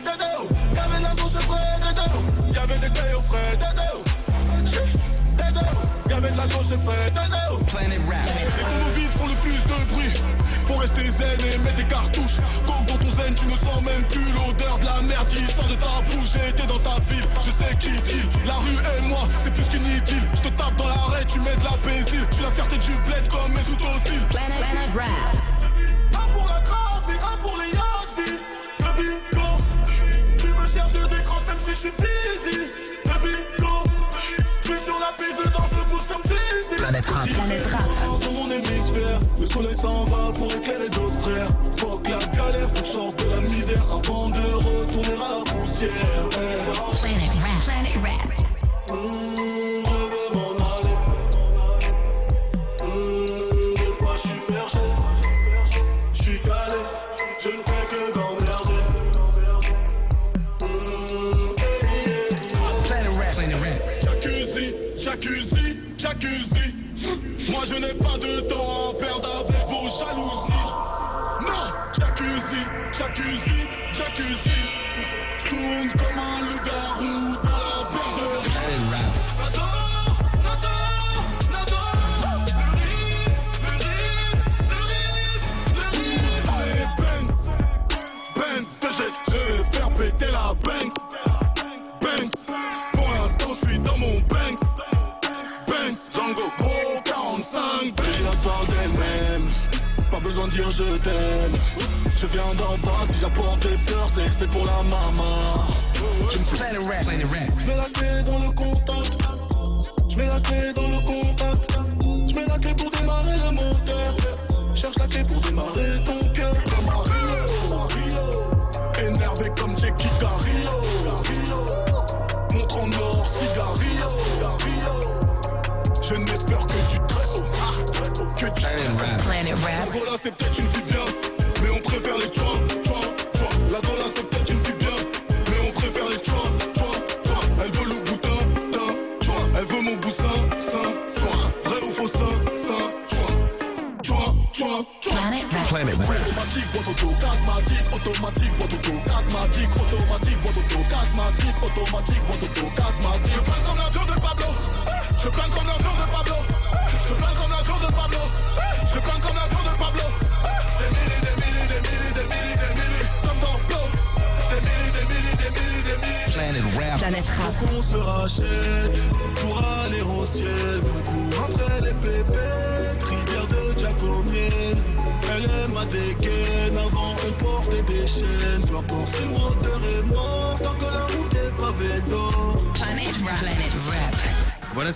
frais, Y'avait de la gauche frais, Y'avait des au frais, Y'avait de la gauche frais, Planet Rap. Et ton vide pour le plus de bruit. Faut rester zen et mettre des cartouches. Comme dans ton zen, tu ne sens même plus l'odeur de la merde qui sort de ta bouche. Été dans ta ville, je sais qui dit. Suis busy. Baby, go. Je suis sur la piste, dans je bouge comme Jay-Z. Planète Rap. Planète Rap. Dans mon hémisphère, le soleil s'en va pour éclairer d'autres frères. Fuck la galère, faut que je de la misère avant de retourner à la poussière. Jacuzzi, jacuzzi. Moi je n'ai pas de temps à perdre avec vos jalousies. Non, jacuzzi, jacuzzi, jacuzzi. Je tourne comme un loup-garou dire je t'aime. Je viens d'en bas, si j'apporte des fleurs, c'est que c'est pour la maman. Je mets la clé dans le contact. Je mets la clé dans le contact. Je mets la clé pour démarrer le moteur. Cherche la clé pour démarrer gola c'est peut-être une fille bien, mais on préfère les tuins, tuins, tuins. La gola c'est peut-être une fille bien, mais on préfère les tuins, tuins, tuins. Elle veut le boutin, tin, tuin. Elle veut mon boussin, sein, tuin. Vrai ou faux sein, sein, tuin, tuin, tuin, tuin. Planet. Automatique, boîte auto, catmatique, automatique, boîte auto, catmatique, automatique, boîte auto, catmatique, automatique, Planète Rap. Se rachète pour aller au ciel. Court après les pépettes, rivière de Giacomienne. Elle aime ma dégaine, avant on portait des chaînes. Importe, c'est moi